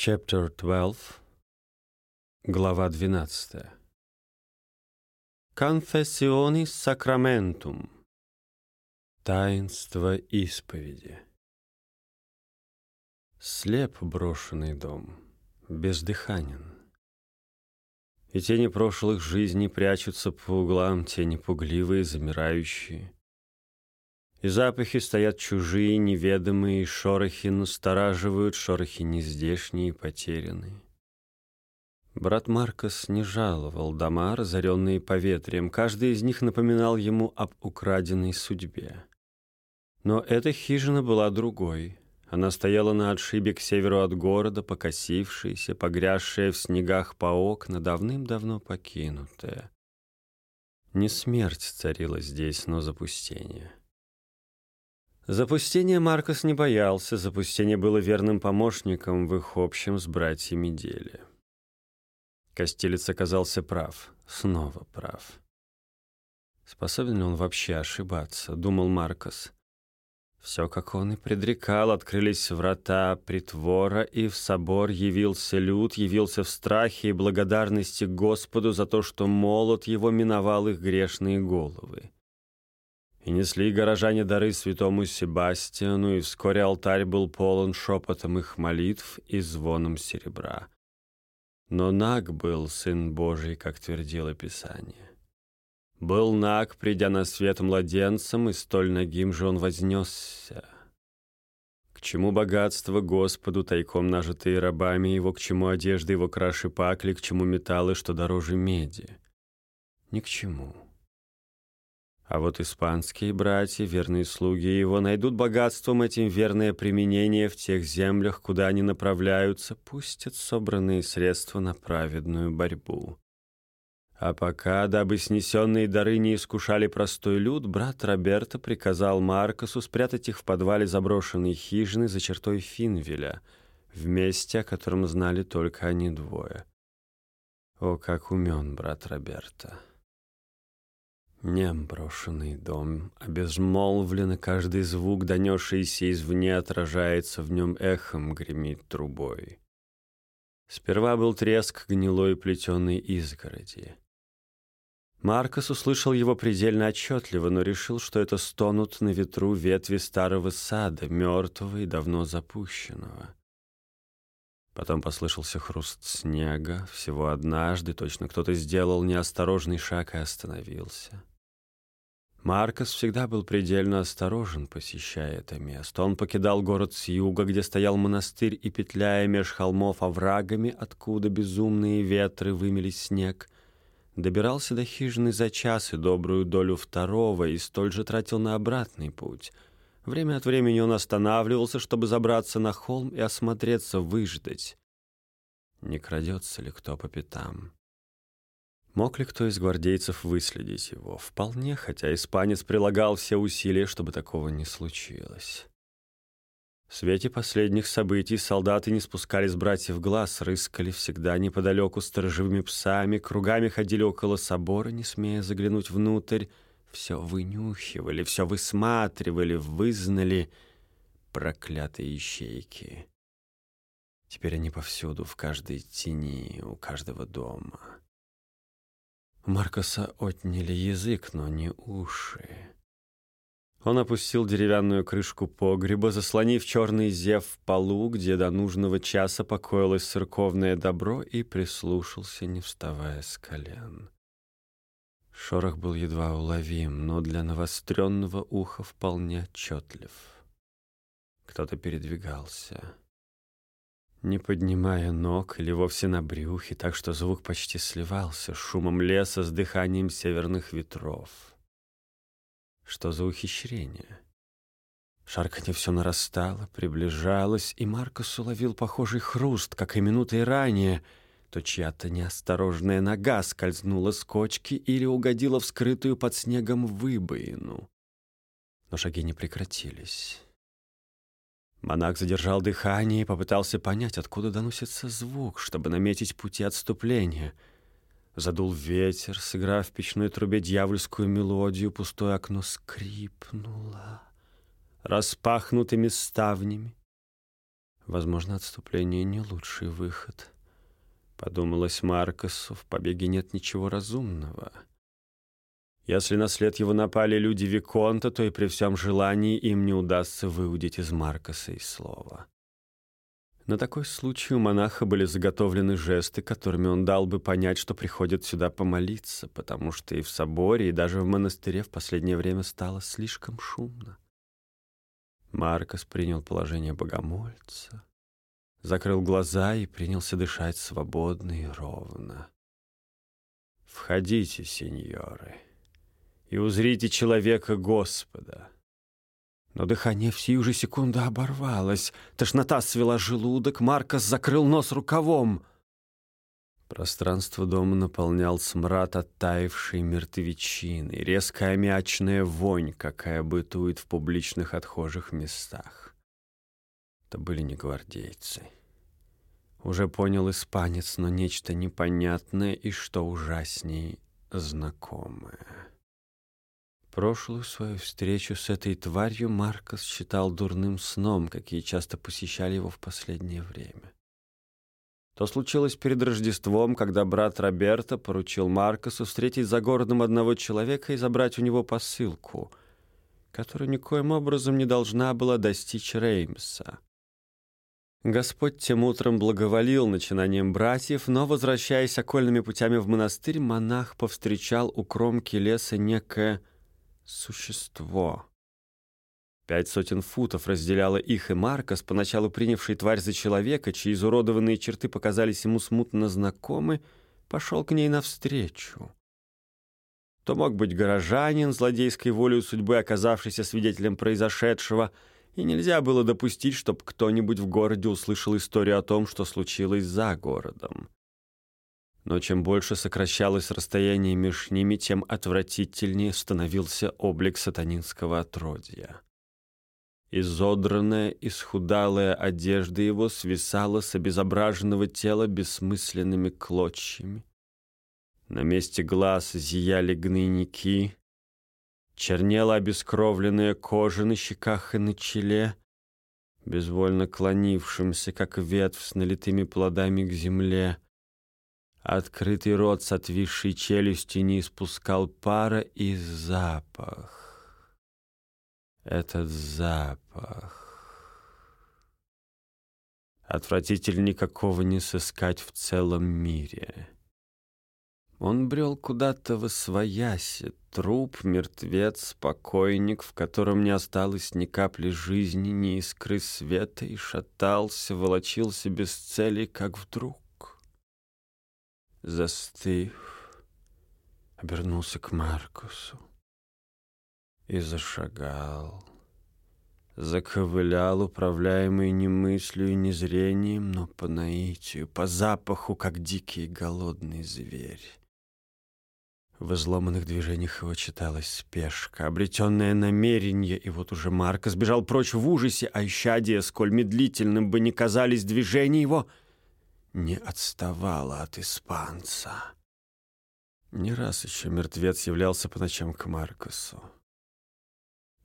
Chapter 12, глава 12. Confessionis sacramentum. Таинство исповеди. Слеп брошенный дом, бездыханен. И тени прошлых жизней прячутся по углам, тени пугливые, замирающие. И запахи стоят чужие, неведомые, шорохи настораживают, шорохи нездешние потерянные. Брат Маркос не жаловал дома, разоренные поветрием. Каждый из них напоминал ему об украденной судьбе. Но эта хижина была другой. Она стояла на отшибе к северу от города, покосившаяся, погрязшая в снегах по окна, давным-давно покинутая. Не смерть царила здесь, но запустение. Запустения Маркос не боялся, запустение было верным помощником в их общем с братьями деле. Костелец оказался прав, снова прав. Способен ли он вообще ошибаться, думал Маркос. Все, как он и предрекал, открылись врата притвора, и в собор явился люд, явился в страхе и благодарности Господу за то, что молот его миновал их грешные головы. И несли горожане дары святому Себастьяну, и вскоре алтарь был полон шепотом их молитв и звоном серебра. Но наг был Сын Божий, как твердило Писание. Был наг, придя на свет младенцем, и столь нагим же он вознесся. К чему богатство Господу, тайком нажитые рабами его, к чему одежды его краши пакли, к чему металлы, что дороже меди? Ни к чему. А вот испанские братья, верные слуги его, найдут богатством этим верное применение в тех землях, куда они направляются, пустят собранные средства на праведную борьбу. А пока, дабы снесенные дары не искушали простой люд, брат Роберто приказал Маркосу спрятать их в подвале заброшенной хижины за чертой Финвеля, в месте, о котором знали только они двое. О, как умен брат Роберто! Нем брошенный дом, обезмолвлен, каждый звук, донесшийся извне, отражается в нем эхом, гремит трубой. Сперва был треск гнилой плетеной изгороди. Маркос услышал его предельно отчетливо, но решил, что это стонут на ветру ветви старого сада, мертвого и давно запущенного. Потом послышался хруст снега. Всего однажды точно кто-то сделал неосторожный шаг и остановился. Маркос всегда был предельно осторожен, посещая это место. Он покидал город с юга, где стоял монастырь, и, петляя меж холмов оврагами, откуда безумные ветры вымели снег, добирался до хижины за час и добрую долю второго, и столь же тратил на обратный путь. Время от времени он останавливался, чтобы забраться на холм и осмотреться, выждать. Не крадется ли кто по пятам? Мог ли кто из гвардейцев выследить его? Вполне, хотя испанец прилагал все усилия, чтобы такого не случилось. В свете последних событий солдаты не спускали с братьев глаз, рыскали всегда неподалеку сторожевыми псами, кругами ходили около собора, не смея заглянуть внутрь, все вынюхивали, все высматривали, вызнали проклятые ищейки. Теперь они повсюду, в каждой тени, у каждого дома. Маркоса отняли язык, но не уши. Он опустил деревянную крышку погреба, заслонив черный зев в полу, где до нужного часа покоилось церковное добро, и прислушался, не вставая с колен. Шорох был едва уловим, но для навостренного уха вполне отчетлив. Кто-то передвигался не поднимая ног или вовсе на брюхе, так что звук почти сливался с шумом леса, с дыханием северных ветров. Что за ухищрение? Шарканье все нарастало, приближалось, и Маркос уловил похожий хруст, как и минутой ранее, то чья-то неосторожная нога скользнула с кочки или угодила в скрытую под снегом выбоину. Но шаги не прекратились. Монах задержал дыхание и попытался понять, откуда доносится звук, чтобы наметить пути отступления. Задул ветер, сыграв в печной трубе дьявольскую мелодию, пустое окно скрипнуло распахнутыми ставнями. Возможно, отступление не лучший выход. Подумалось Маркосу, в побеге нет ничего разумного. Если на след его напали люди Виконта, то и при всем желании им не удастся выудить из Маркоса и слова. На такой случай у монаха были заготовлены жесты, которыми он дал бы понять, что приходит сюда помолиться, потому что и в соборе, и даже в монастыре в последнее время стало слишком шумно. Маркос принял положение богомольца, закрыл глаза и принялся дышать свободно и ровно. «Входите, сеньоры, и узрите человека Господа». Но дыхание в сию же секунду оборвалось. Тошнота свела желудок, Маркос закрыл нос рукавом. Пространство дома наполнял смрад оттаившей мертвечины, резкая мячная вонь, какая бытует в публичных отхожих местах. Это были не гвардейцы. Уже понял испанец, но нечто непонятное и, что ужасней, знакомое. Прошлую свою встречу с этой тварью Маркос считал дурным сном, какие часто посещали его в последнее время. То случилось перед Рождеством, когда брат Роберто поручил Маркосу встретить за городом одного человека и забрать у него посылку, которая никоим образом не должна была достичь Реймса. Господь тем утром благоволил начинанием братьев, но, возвращаясь окольными путями в монастырь, монах повстречал у кромки леса некое существо. Пять сотен футов разделяло их и Маркос, поначалу принявший тварь за человека, чьи изуродованные черты показались ему смутно знакомы, пошел к ней навстречу. То мог быть горожанин, злодейской волей судьбы, оказавшийся свидетелем произошедшего, и нельзя было допустить, чтобы кто-нибудь в городе услышал историю о том, что случилось за городом. Но чем больше сокращалось расстояние между ними, тем отвратительнее становился облик сатанинского отродья. Изодранная, исхудалая одежда его свисала с обезображенного тела бессмысленными клочьями. На месте глаз зияли гнойники, чернела обескровленная кожа на щеках и на челе, безвольно клонившимся, как ветвь с налитыми плодами к земле. Открытый рот с отвисшей челюстью не испускал пара и запах этот запах. Отвратитель никакого не сыскать в целом мире. Он брел куда-то в освояси, труп, мертвец, покойник, в котором не осталось ни капли жизни, ни искры света, и шатался, волочился без цели, как вдруг. Застыв, обернулся к Маркусу и зашагал. Заковылял, управляемый не мыслью и не зрением, но по наитию, по запаху, как дикий голодный зверь. В изломанных движениях его читалась спешка, обретенное намерение, и вот уже Марко сбежал прочь в ужасе, а исчадие, сколь медлительным бы ни казались движения его, не отставало от испанца. Не раз еще мертвец являлся по ночам к Маркосу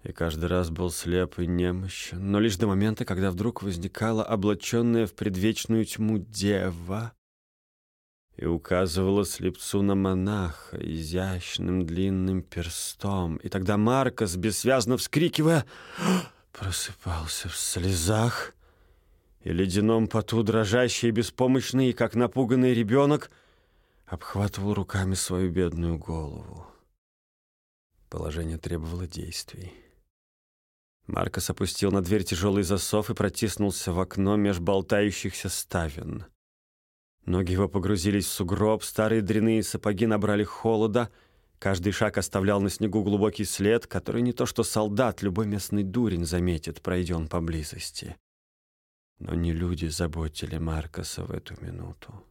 и каждый раз был слеп и немощен, но лишь до момента, когда вдруг возникала облаченная в предвечную тьму дева и указывала слепцу на монаха изящным длинным перстом, и тогда Маркос, бессвязно вскрикивая, просыпался в слезах и ледяном поту дрожащий беспомощный, как напуганный ребенок, обхватывал руками свою бедную голову. Положение требовало действий. Маркос опустил на дверь тяжелый засов и протиснулся в окно меж болтающихся ставен. Ноги его погрузились в сугроб, старые дряные сапоги набрали холода, каждый шаг оставлял на снегу глубокий след, который не то что солдат, любой местный дурень заметит, пройдя он поблизости. Но не люди заботили Маркоса в эту минуту.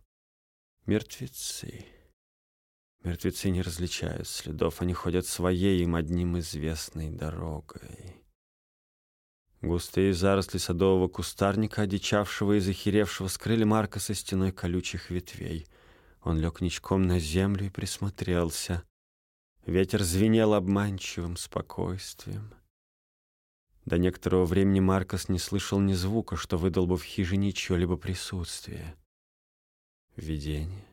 Мертвецы. Мертвецы не различают следов, они ходят своей им одним известной дорогой. Густые заросли садового кустарника, одичавшего и захеревшего, скрыли Марка со стеной колючих ветвей. Он лег ничком на землю и присмотрелся. Ветер звенел обманчивым спокойствием. До некоторого времени Маркос не слышал ни звука, что выдал бы в хижине чье-либо присутствие. Видение.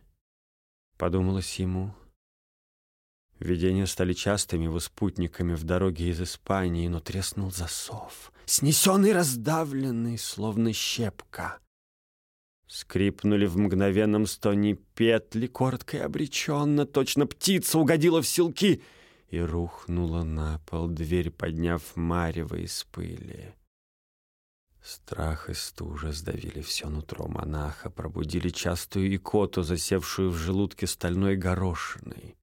Подумалось ему. Видения стали частыми его спутниками в дороге из Испании, но треснул засов, снесенный, раздавленный, словно щепка. Скрипнули в мгновенном стоне петли, коротко и обреченно, точно птица угодила в селки и рухнула на пол дверь, подняв марево из пыли. Страх и стужа сдавили все нутро монаха, пробудили частую икоту, засевшую в желудке стальной горошиной.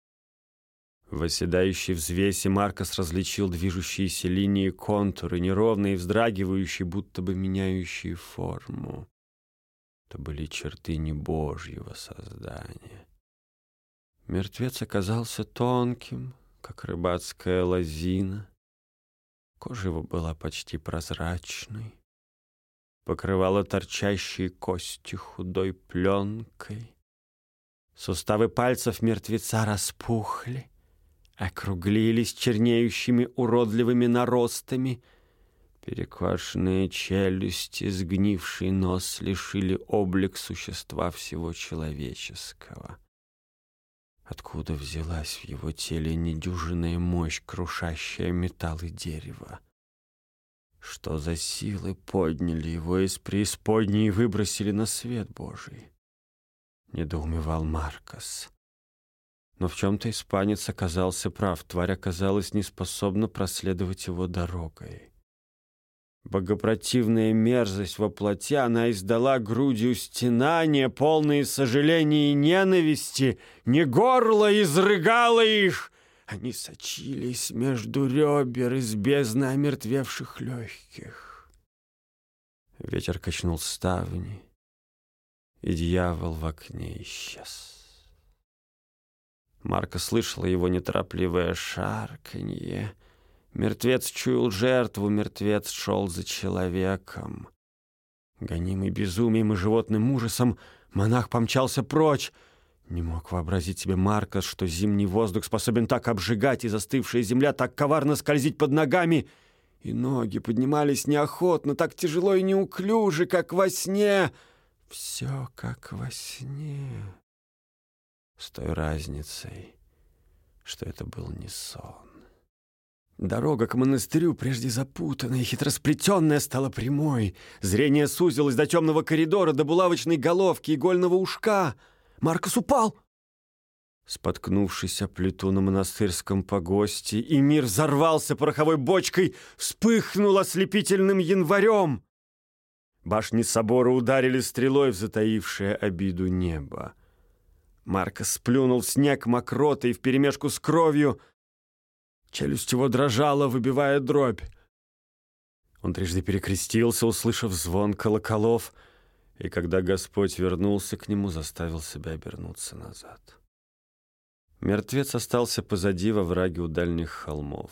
В оседающей взвесе Маркос различил движущиеся линии контуры, неровные и вздрагивающие, будто бы меняющие форму. Это были черты небожьего создания. Мертвец оказался тонким, как рыбацкая лозина. Кожа его была почти прозрачной, покрывала торчащие кости худой пленкой. Суставы пальцев мертвеца распухли, округлились чернеющими уродливыми наростами — Переквашенные челюсти, сгнивший нос лишили облик существа всего человеческого. Откуда взялась в его теле недюжинная мощь, крушащая металл и дерево? Что за силы подняли его из преисподней и выбросили на свет Божий? Недоумевал Маркос. Но в чем-то испанец оказался прав. Тварь оказалась неспособна проследовать его дорогой. Богопротивная мерзость во плоти, она издала грудью стенания, полные сожаления и ненависти, не горло изрыгало их. Они сочились между ребер из бездны омертвевших легких. Ветер качнул ставни, и дьявол в окне исчез. Марка слышала его неторопливое шарканье — Мертвец чуял жертву, мертвец шел за человеком. Гонимый безумием и животным ужасом, монах помчался прочь. Не мог вообразить себе Маркос, что зимний воздух способен так обжигать, и застывшая земля так коварно скользить под ногами. И ноги поднимались неохотно, так тяжело и неуклюже, как во сне. Все как во сне. С той разницей, что это был не сон. Дорога к монастырю, прежде запутанная и хитросплетенная, стала прямой. Зрение сузилось до темного коридора, до булавочной головки игольного ушка. Маркос упал. Споткнувшись о плиту на монастырском погосте, и мир взорвался пороховой бочкой, вспыхнул ослепительным январем. Башни собора ударили стрелой в затаившее обиду небо. Маркос сплюнул снег мокротой вперемешку с кровью, Челюсть его дрожала, выбивая дробь. Он трижды перекрестился, услышав звон колоколов, и когда Господь вернулся к нему, заставил себя обернуться назад. Мертвец остался позади во враге у дальних холмов.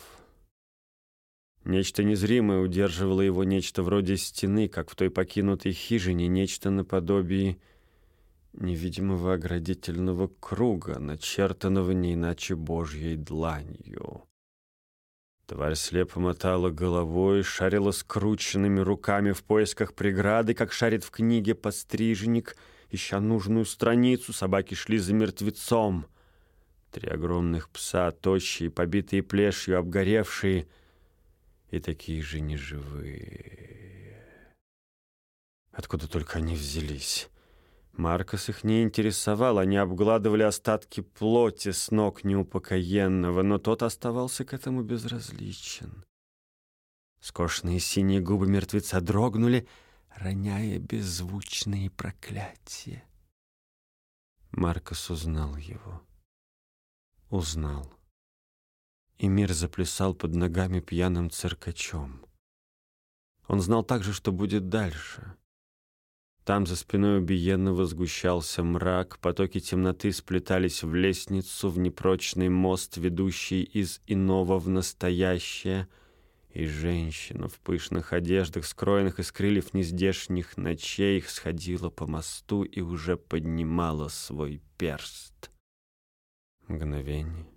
Нечто незримое удерживало его, нечто вроде стены, как в той покинутой хижине, нечто наподобие невидимого оградительного круга, начертанного не иначе Божьей дланью. Тварь слепо мотала головой, шарила скрученными руками в поисках преграды, как шарит в книге подстриженник, ища нужную страницу, собаки шли за мертвецом. Три огромных пса, тощие, побитые плешью, обгоревшие и такие же неживые. Откуда только они взялись? Маркос их не интересовал, они обгладывали остатки плоти с ног неупокоенного, но тот оставался к этому безразличен. Скошные синие губы мертвеца дрогнули, роняя беззвучные проклятия. Маркос узнал его. Узнал. И мир заплясал под ногами пьяным циркачом. Он знал также, что будет дальше — там за спиной убиенного сгущался мрак, потоки темноты сплетались в лестницу, в непрочный мост, ведущий из иного в настоящее, и женщина в пышных одеждах, скроенных из крыльев нездешних ночей, сходила по мосту и уже поднимала свой перст. Мгновение.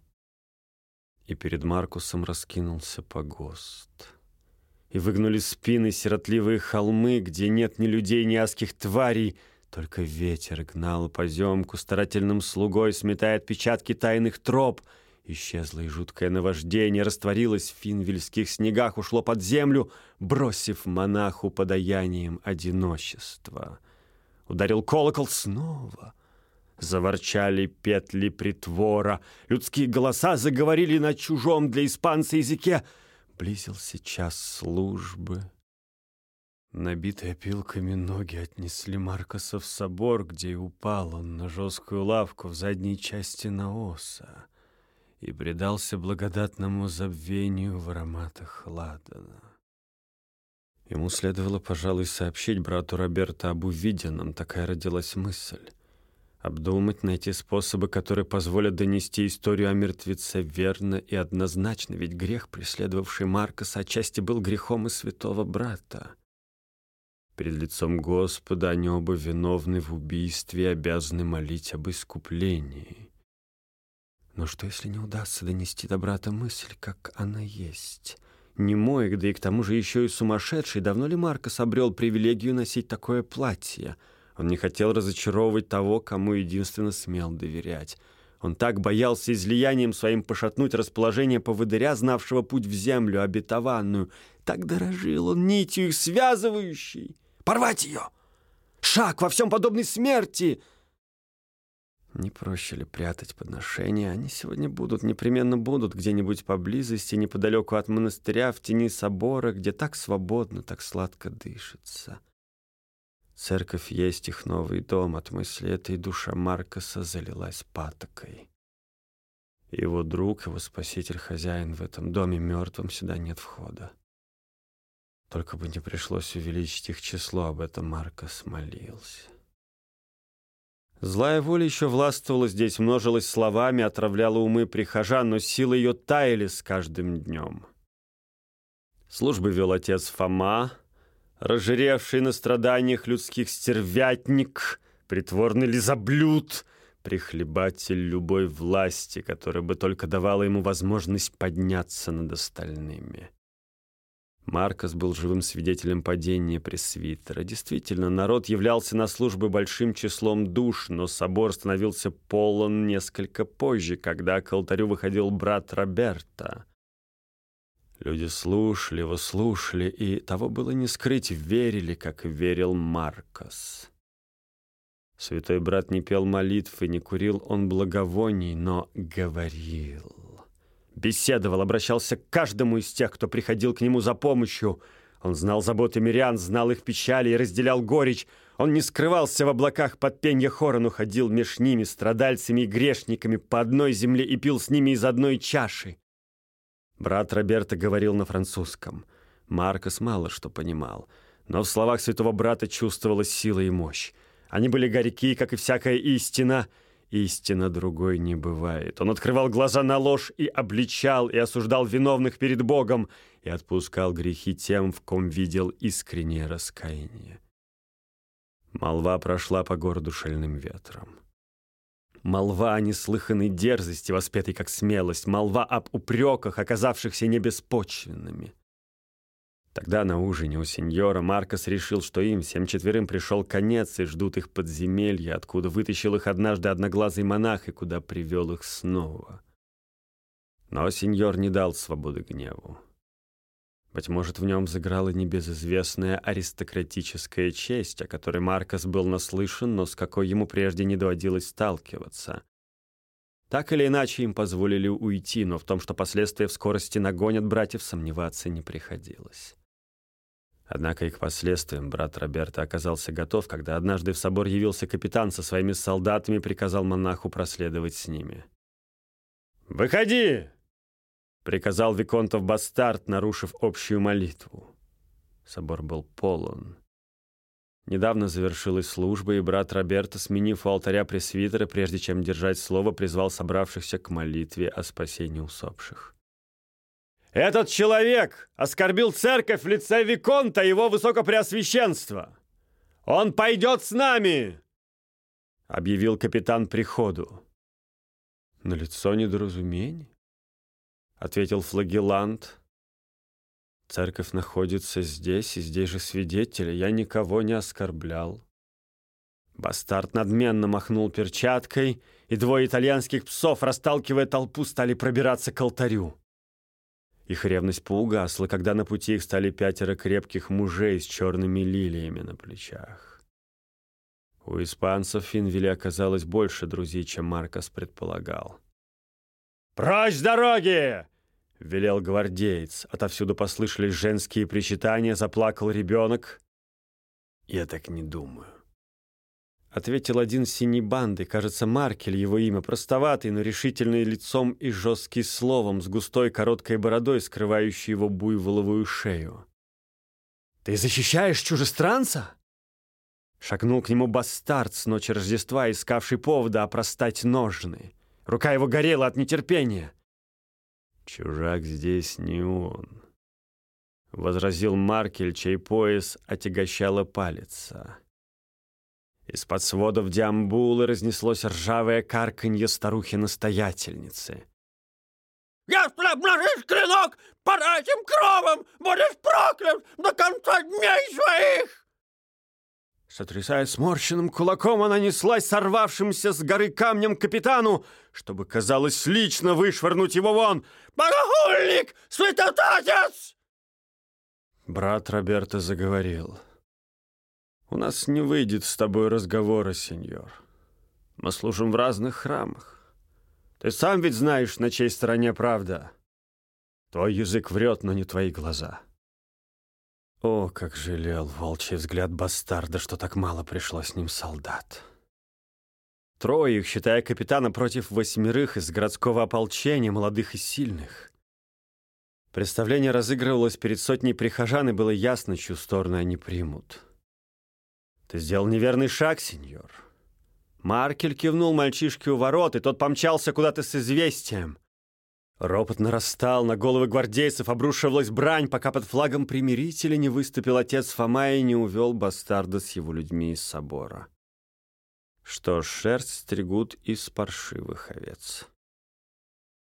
И перед Маркусом раскинулся погост. И выгнули спины сиротливые холмы, где нет ни людей, ни адских тварей, только ветер гнал поземку старательным слугой, сметая отпечатки тайных троп. Исчезло и жуткое наваждение, растворилось в финвельских снегах, ушло под землю, бросив монаху подаянием одиночества. Ударил колокол снова. Заворчали петли притвора, людские голоса заговорили на чужом для испанца языке. Близился час службы. Набитые пилками ноги отнесли Маркоса в собор, где и упал он на жесткую лавку в задней части наоса и предался благодатному забвению в ароматах ладана. Ему следовало, пожалуй, сообщить брату Роберта об увиденном, такая родилась мысль. Обдумать, найти способы, которые позволят донести историю о мертвеце верно и однозначно, ведь грех, преследовавший Маркоса, отчасти был грехом и святого брата. Перед лицом Господа они оба виновны в убийстве и обязаны молить об искуплении. Но что, если не удастся донести до брата мысль, как она есть? Не мой, да и к тому же еще и сумасшедший. Давно ли Маркос обрел привилегию носить такое платье? Он не хотел разочаровывать того, кому единственно смел доверять. Он так боялся излиянием своим пошатнуть расположение поводыря, знавшего путь в землю обетованную. Так дорожил он нитью их связывающей. Порвать ее! Шаг во всем подобной смерти!» Не проще ли прятать подношения? Они сегодня будут, непременно будут где-нибудь поблизости, неподалеку от монастыря, в тени собора, где так свободно, так сладко дышится. Церковь есть их новый дом. От мысли этой душа Маркоса залилась патокой. Его друг, его спаситель, хозяин в этом доме мертвым сюда нет входа. Только бы не пришлось увеличить их число, об этом Маркос молился. Злая воля еще властвовала здесь, множилась словами, отравляла умы прихожан, но силы ее таяли с каждым днем. Службы вел отец Фома, разжиревший на страданиях людских стервятник, притворный лизоблюд, прихлебатель любой власти, которая бы только давала ему возможность подняться над остальными. Маркос был живым свидетелем падения пресвитера. Действительно, народ являлся на службы большим числом душ, но собор становился полон несколько позже, когда к алтарю выходил брат Роберта. Люди слушали его, слушали, и того было не скрыть, верили, как верил Маркос. Святой брат не пел молитв и не курил он благовоний, но говорил беседовал, обращался к каждому из тех, кто приходил к нему за помощью. Он знал заботы мирян, знал их печали и разделял горечь. Он не скрывался в облаках под пенья хора, но ходил меж ними, страдальцами и грешниками, по одной земле и пил с ними из одной чаши. Брат Роберто говорил на французском. Маркос мало что понимал, но в словах святого брата чувствовалась сила и мощь. Они были горьки, как и всякая истина — Истина другой не бывает. Он открывал глаза на ложь и обличал, и осуждал виновных перед Богом, и отпускал грехи тем, в ком видел искреннее раскаяние. Молва прошла по городу шальным ветром. Молва о неслыханной дерзости, воспетой как смелость, молва об упреках, оказавшихся небеспочвенными. Тогда на ужине у сеньора Маркос решил, что им, всем четверым, пришел конец и ждут их подземелья, откуда вытащил их однажды одноглазый монах и куда привел их снова. Но сеньор не дал свободы гневу. Быть может, в нем сыграла небезызвестная аристократическая честь, о которой Маркос был наслышан, но с какой ему прежде не доводилось сталкиваться. Так или иначе им позволили уйти, но в том, что последствия в скорости нагонят братьев, сомневаться не приходилось. Однако и к последствиям брат Роберта оказался готов, когда однажды в собор явился капитан со своими солдатами и приказал монаху проследовать с ними. «Выходи!» — приказал Виконтов бастард, нарушив общую молитву. Собор был полон. Недавно завершилась служба, и брат Роберто, сменив у алтаря пресвитера, прежде чем держать слово, призвал собравшихся к молитве о спасении усопших. Этот человек оскорбил церковь в лице Виконта его высокопреосвященства. Он пойдет с нами!» — объявил капитан приходу. «На лицо недоразумение», — ответил флагелант. Церковь находится здесь, и здесь же свидетели. Я никого не оскорблял. Бастард надменно махнул перчаткой, и двое итальянских псов, расталкивая толпу, стали пробираться к алтарю. Их ревность поугасла, когда на пути их стали пятеро крепких мужей с черными лилиями на плечах. У испанцев в Финвиле оказалось больше друзей, чем Маркос предполагал. «Прочь с дороги!» — велел гвардеец. Отовсюду послышались женские причитания, заплакал ребенок. «Я так не думаю», — ответил один синей банды, кажется, Маркель его имя, простоватый, но решительный лицом и жесткий словом, с густой короткой бородой, скрывающей его буйволовую шею. «Ты защищаешь чужестранца?» Шагнул к нему бастард с ночи Рождества, искавший повода опростать ножны. Рука его горела от нетерпения. «Чужак здесь не он», — возразил Маркель, чей пояс отягощала палица. Из-под сводов диамбулы разнеслось ржавое карканье старухи-настоятельницы. «Если обнажишь клинок под этим кровом, будешь проклят до конца дней своих!» Сотрясая сморщенным кулаком, она неслась сорвавшимся с горы камнем капитану, чтобы, казалось, лично вышвырнуть его вон. «Богохульник! Святотатец!» Брат Роберто заговорил. «У нас не выйдет с тобой разговора, сеньор. Мы служим в разных храмах. Ты сам ведь знаешь, на чьей стороне правда. Твой язык врет, но не твои глаза». О, как жалел волчий взгляд бастарда, что так мало пришло с ним солдат. Трое их, считая капитана, против восьмерых из городского ополчения, молодых и сильных. Представление разыгрывалось перед сотней прихожан, и было ясно, чью сторону они примут. «Ты сделал неверный шаг, сеньор». Маркель кивнул мальчишке у ворот, и тот помчался куда-то с известием. Ропот нарастал, на головы гвардейцев обрушивалась брань, пока под флагом примирителя не выступил отец Фома и не увел бастарда с его людьми из собора. Что шерсть стригут из паршивых овец.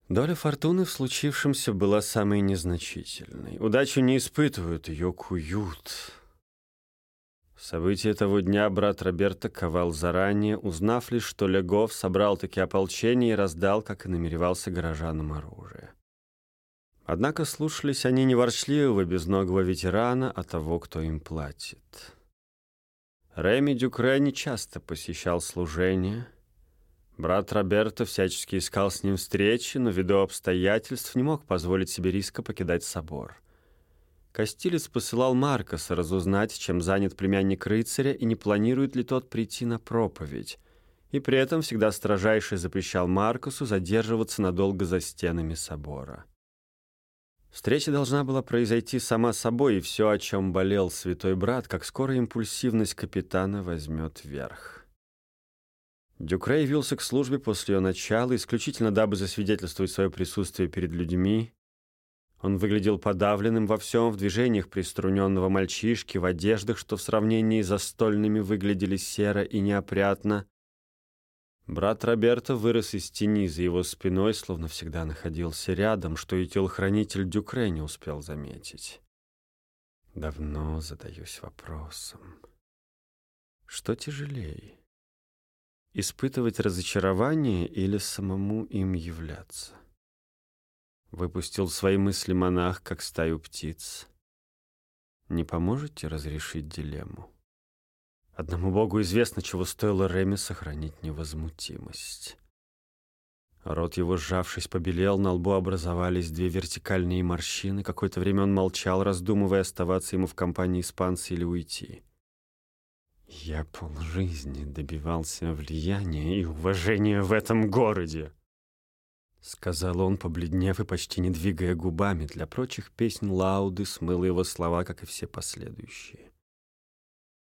Доля фортуны в случившемся была самой незначительной. Удачу не испытывают, ее куют. События того дня брат Роберта ковал заранее, узнав лишь, что Легов собрал таки ополчение и раздал, как и намеревался, горожанам оружие. Однако слушались они не ворчливого безногого ветерана, а того, кто им платит. Реми Дюкре не часто посещал служение. Брат Роберта всячески искал с ним встречи, но ввиду обстоятельств не мог позволить себе риска покидать собор — Костилец посылал Маркоса разузнать, чем занят племянник рыцаря и не планирует ли тот прийти на проповедь. И при этом всегда строжайше запрещал Маркусу задерживаться надолго за стенами собора. Встреча должна была произойти сама собой, и все, о чем болел святой брат, как скоро импульсивность капитана возьмет верх. Дюкре явился к службе после ее начала, исключительно дабы засвидетельствовать свое присутствие перед людьми, он выглядел подавленным во всем, в движениях приструненного мальчишки, в одеждах, что в сравнении с застольными выглядели серо и неопрятно. Брат Роберто вырос из тени за его спиной, словно всегда находился рядом, что и телохранитель Дюкре не успел заметить. Давно задаюсь вопросом. Что тяжелее? Испытывать разочарование или самому им являться? Выпустил свои мысли монах, как стаю птиц. Не поможете разрешить дилемму? Одному Богу известно, чего стоило Реми сохранить невозмутимость. Рот его, сжавшись, побелел, на лбу образовались две вертикальные морщины. Какое-то время он молчал, раздумывая, оставаться ему в компании испанца или уйти. «Я полжизни добивался влияния и уважения в этом городе», — сказал он, побледнев и почти не двигая губами. Для прочих песен Лауды смыл его слова, как и все последующие.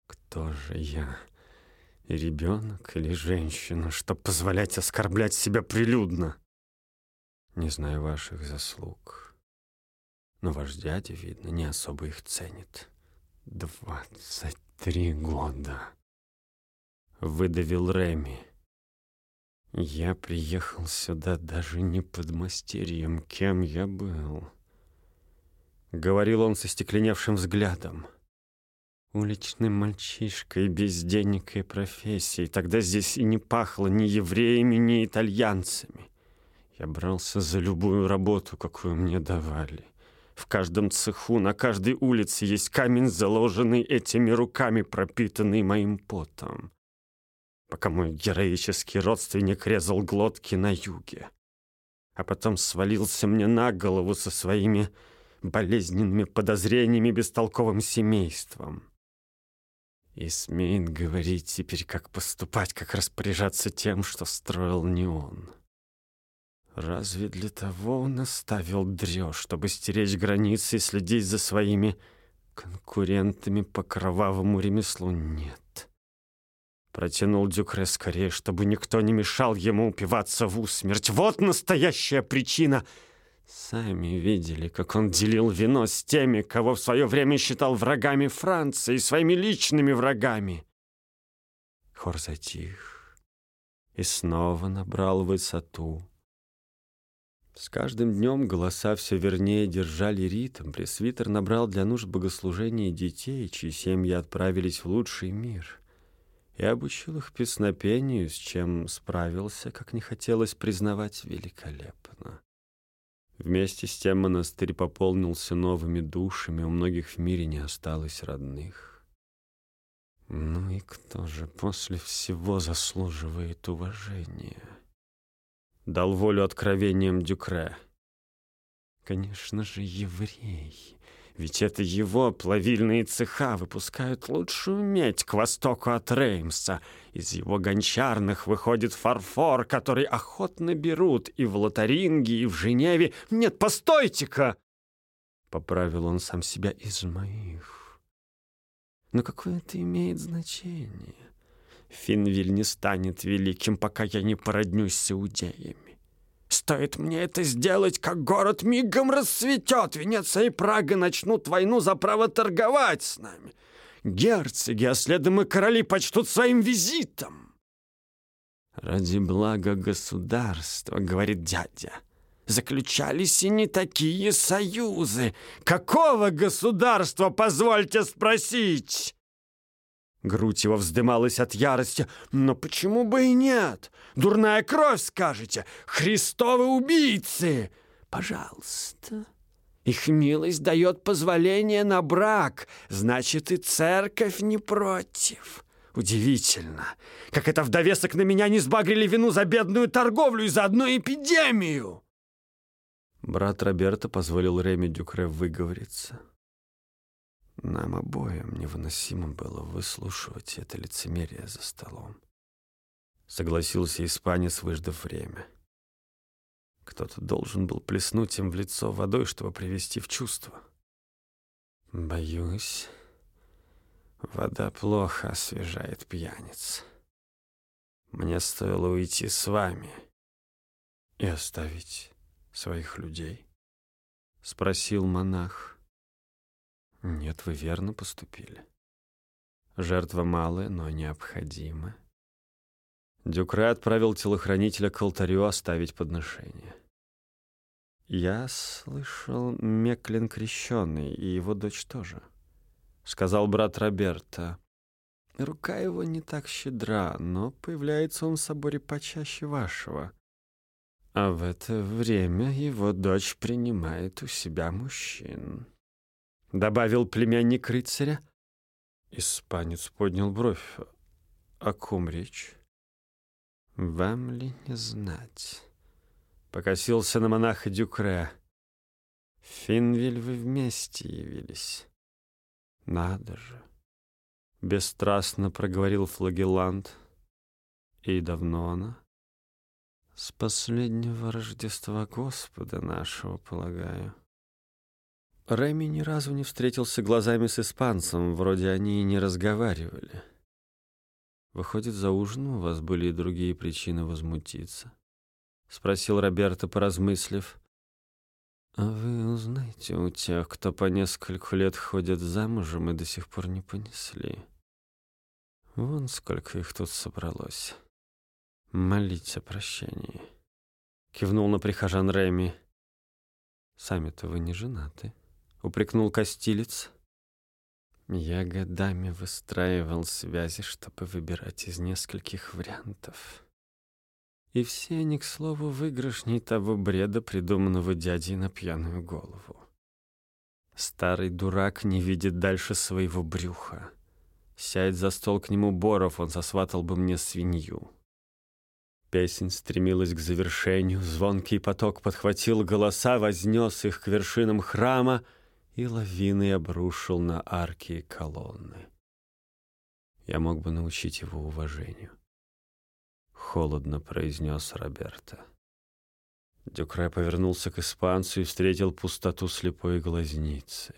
«Кто же я? Ребенок или женщина, чтоб позволять оскорблять себя прилюдно? Не знаю ваших заслуг, но ваш дядя, видно, не особо их ценит. Двадцать три года!» — выдавил Реми. Я приехал сюда даже не под мастерьем, кем я был. Говорил он со стекленевшим взглядом. Уличным мальчишкой, без денег и профессии. Тогда здесь и не пахло ни евреями, ни итальянцами. Я брался за любую работу, какую мне давали. В каждом цеху, на каждой улице есть камень, заложенный этими руками, пропитанный моим потом. Пока мой героический родственник резал глотки на юге. А потом свалился мне на голову со своими болезненными подозрениями бестолковым семейством. И смеет говорить теперь, как поступать, как распоряжаться тем, что строил не он. Разве для того он оставил дрёж, чтобы стеречь границы и следить за своими конкурентами по кровавому ремеслу? Нет. Протянул Дюкре скорее, чтобы никто не мешал ему упиваться в усмерть. Вот настоящая причина. Сами видели, как он делил вино с теми, кого в свое время считал врагами Франции, своими личными врагами. Хор затих и снова набрал высоту. С каждым днем голоса все вернее держали ритм. Пресвитер набрал для нужд богослужения детей, чьи семьи отправились в лучший мир, и обучил их песнопению, с чем справился, как не хотелось признавать, великолепно. Вместе с тем монастырь пополнился новыми душами, у многих в мире не осталось родных. Ну и кто же после всего заслуживает уважения? дал волю откровениям Дюкре. Конечно же, еврей. Ведь это его плавильные цеха выпускают лучшую медь к востоку от Реймса. Из его гончарных выходит фарфор, который охотно берут и в Лотаринге, и в Женеве. Нет, постойте-ка! Поправил он сам себя из моих. Но какое это имеет значение? Финвиль не станет великим, пока я не породнюсь с иудеями. Стоит мне это сделать, как город мигом расцветет. Венеция и Прага начнут войну за право торговать с нами. Герцоги, а следом и короли почтут своим визитом. «Ради блага государства», — говорит дядя, — «заключались и не такие союзы. Какого государства, позвольте спросить?» Грудь его вздымалась от ярости. «Но почему бы и нет? Дурная кровь, скажете? Христовы убийцы!» «Пожалуйста». Их милость дает позволение на брак, значит, и церковь не против. Удивительно, как это в довесок на меня не сбагрили вину за бедную торговлю и за одну эпидемию. Брат Роберта позволил Реми Дюкре выговориться. Нам обоим невыносимо было выслушивать это лицемерие за столом. Согласился испанец, выждав время. Кто-то должен был плеснуть им в лицо водой, чтобы привести в чувство. Боюсь, вода плохо освежает пьяниц. Мне стоило уйти с вами и оставить своих людей, — спросил монах. Нет, вы верно поступили. Жертва малая, но необходимая. Дюкре отправил телохранителя к алтарю оставить подношение. «Я слышал, Меклин крещеный, и его дочь тоже», — сказал брат Роберта. «Рука его не так щедра, но появляется он в соборе почаще вашего. А в это время его дочь принимает у себя мужчин» добавил племянник рыцаря. Испанец поднял бровь. О ком речь? Вам ли не знать? Покосился на монаха Дюкре. Финвиль вы вместе явились. Надо же. Бесстрастно проговорил флагелант. И давно она? С последнего Рождества Господа нашего, полагаю. Рэми ни разу не встретился глазами с испанцем, вроде они и не разговаривали. Выходит, за ужином у вас были и другие причины возмутиться? Спросил Роберто, поразмыслив. А вы узнаете у тех, кто по нескольку лет ходят замужем и до сих пор не понесли. Вон сколько их тут собралось. Молить о прощении. Кивнул на прихожан Рэми. Сами-то вы не женаты. — упрекнул Костилец. Я годами выстраивал связи, чтобы выбирать из нескольких вариантов. И все они, к слову, выигрышней того бреда, придуманного дядей на пьяную голову. Старый дурак не видит дальше своего брюха. Сядь за стол к нему Боров, он сосватал бы мне свинью. Песень стремилась к завершению, звонкий поток подхватил голоса, вознес их к вершинам храма — и лавиной обрушил на арки и колонны. Я мог бы научить его уважению. Холодно произнес Роберто. Дюкре повернулся к испанцу и встретил пустоту слепой глазницы.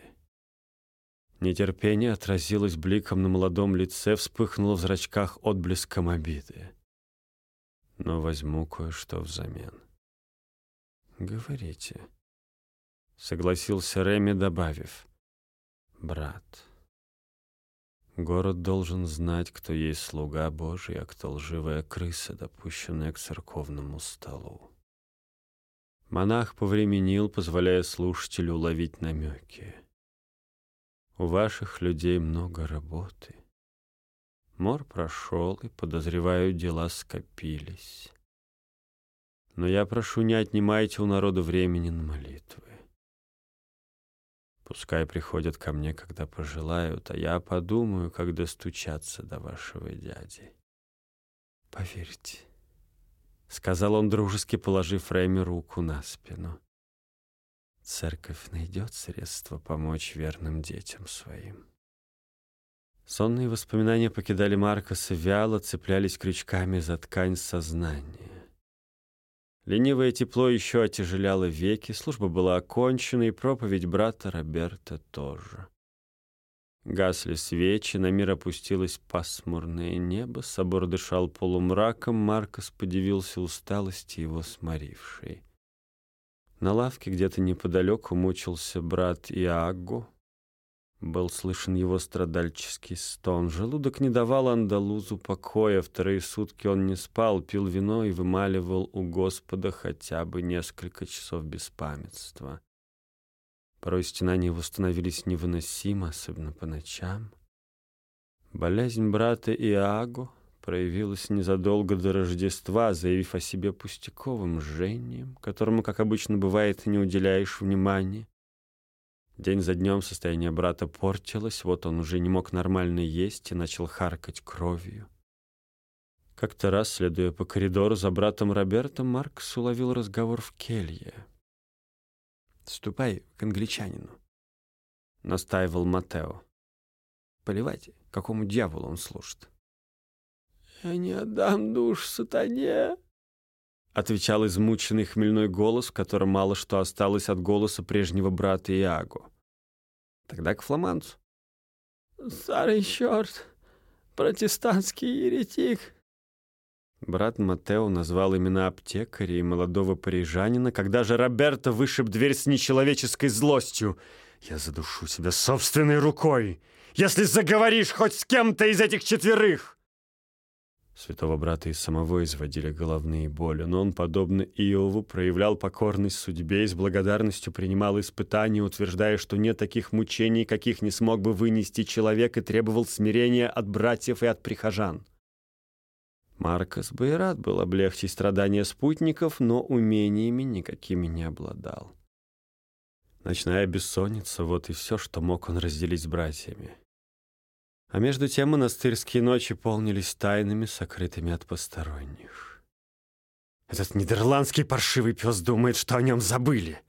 Нетерпение отразилось бликом на молодом лице, вспыхнуло в зрачках отблеском обиды. Но возьму кое-что взамен. Говорите. Согласился Реми, добавив. Брат, город должен знать, кто есть слуга Божий, а кто лживая крыса, допущенная к церковному столу. Монах повременил, позволяя слушателю уловить намеки. У ваших людей много работы. Мор прошел, и, подозреваю, дела скопились. Но я прошу, не отнимайте у народа времени на молитвы. Пускай приходят ко мне, когда пожелают, а я подумаю, как достучаться до вашего дяди. Поверьте, — сказал он, дружески положив Рэми руку на спину. Церковь найдет средства помочь верным детям своим. Сонные воспоминания покидали Маркоса вяло, цеплялись крючками за ткань сознания. Ленивое тепло еще отяжеляло веки, служба была окончена, и проповедь брата Роберта тоже. Гасли свечи, на мир опустилось пасмурное небо, собор дышал полумраком, Маркос подивился усталости его сморившей. На лавке где-то неподалеку мучился брат Иаго, был слышен его страдальческий стон. Желудок не давал андалузу покоя. Вторые сутки он не спал, пил вино и вымаливал у Господа хотя бы несколько часов беспамятства. Порой стенания его становились невыносимы, особенно по ночам. Болезнь брата Иаго проявилась незадолго до Рождества, заявив о себе пустяковым жжением, которому, как обычно бывает, не уделяешь внимания. День за днем состояние брата портилось, вот он уже не мог нормально есть и начал харкать кровью. Как-то раз, следуя по коридору за братом Робертом, Маркс уловил разговор в келье. «Ступай к англичанину», — настаивал Матео. «Поливайте, какому дьяволу он служит». «Я не отдам душ сатане», — отвечал измученный хмельной голос, в котором мало что осталось от голоса прежнего брата Иаго. Тогда к фламандцу. «Старый черт! Протестантский еретик!» Брат Матео назвал имена аптекаря и молодого парижанина, когда же Роберто вышиб дверь с нечеловеческой злостью. «Я задушу себя собственной рукой, если заговоришь хоть с кем-то из этих четверых!» Святого брата и самого изводили головные боли, но он, подобно Иову, проявлял покорность судьбе и с благодарностью принимал испытания, утверждая, что нет таких мучений, каких не смог бы вынести человек, и требовал смирения от братьев и от прихожан. Маркос бы и рад был облегчить страдания спутников, но умениями никакими не обладал. Ночная бессонница — вот и все, что мог он разделить с братьями. А между тем монастырские ночи полнились тайнами, сокрытыми от посторонних. Этот нидерландский паршивый пес думает, что о нем забыли.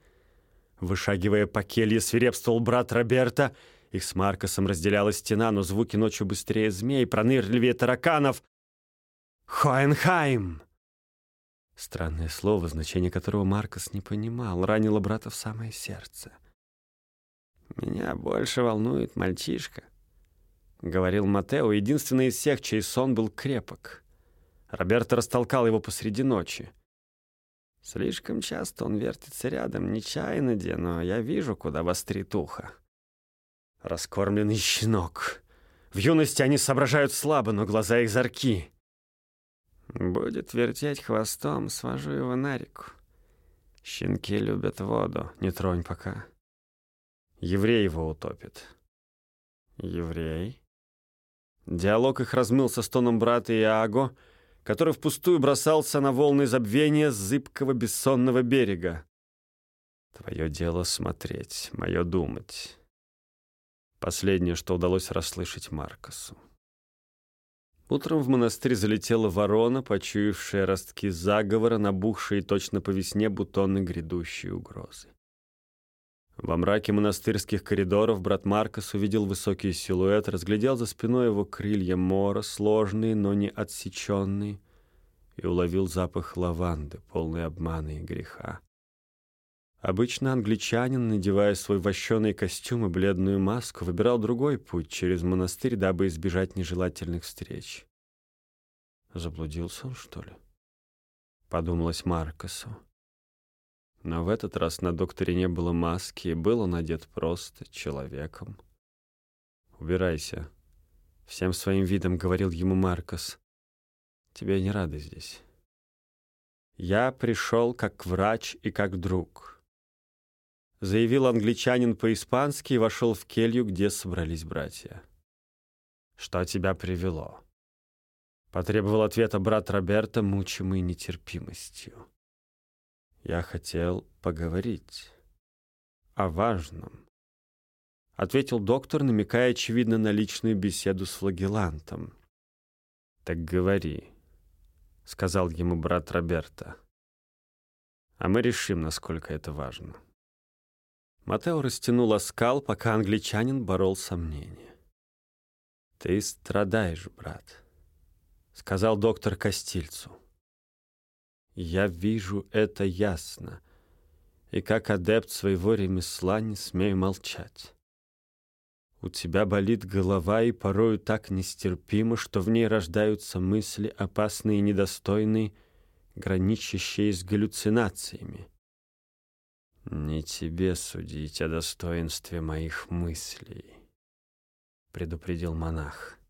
Вышагивая по келье, свирепствовал брат Роберта. Их с Маркосом разделяла стена, но звуки ночью быстрее змей, пронырливее тараканов. «Хоенхайм!» Странное слово, значение которого Маркос не понимал, ранило брата в самое сердце. «Меня больше волнует мальчишка», — говорил Матео, единственный из всех, чей сон был крепок. Роберто растолкал его посреди ночи. Слишком часто он вертится рядом, нечаянно де, но я вижу, куда вострит ухо. Раскормленный щенок. В юности они соображают слабо, но глаза их зорки. Будет вертеть хвостом, свожу его на реку. Щенки любят воду, не тронь пока. Еврей его утопит. Еврей? Диалог их размылся с тоном брата Иаго, который впустую бросался на волны забвения с зыбкого бессонного берега. Твое дело смотреть, мое думать. Последнее, что удалось расслышать Маркосу. Утром в монастырь залетела ворона, почуявшая ростки заговора, набухшие точно по весне бутоны грядущей угрозы. Во мраке монастырских коридоров брат Маркос увидел высокий силуэт, разглядел за спиной его крылья мора, сложные, но не отсеченные, и уловил запах лаванды, полный обмана и греха. Обычно англичанин, надевая свой вощеный костюм и бледную маску, выбирал другой путь через монастырь, дабы избежать нежелательных встреч. Заблудился он, что ли? Подумалось Маркосу. Но в этот раз на докторе не было маски, и был он одет просто человеком. «Убирайся», — всем своим видом говорил ему Маркос. «Тебе не рады здесь». «Я пришел как врач и как друг», — заявил англичанин по-испански и вошел в келью, где собрались братья. «Что тебя привело?» — потребовал ответа брат Роберта, мучимый нетерпимостью. Я хотел поговорить о важном, ответил доктор, намекая, очевидно, на личную беседу с флагелантом. Так говори, сказал ему брат Роберта. А мы решим, насколько это важно. Матео растянул оскал, пока англичанин борол сомнения. «Ты страдаешь, брат», — сказал доктор Костильцу. Я вижу это ясно, и как адепт своего ремесла не смею молчать. У тебя болит голова, и порою так нестерпимо, что в ней рождаются мысли опасные и недостойные, граничащие с галлюцинациями. Не тебе судить о достоинстве моих мыслей, предупредил монах.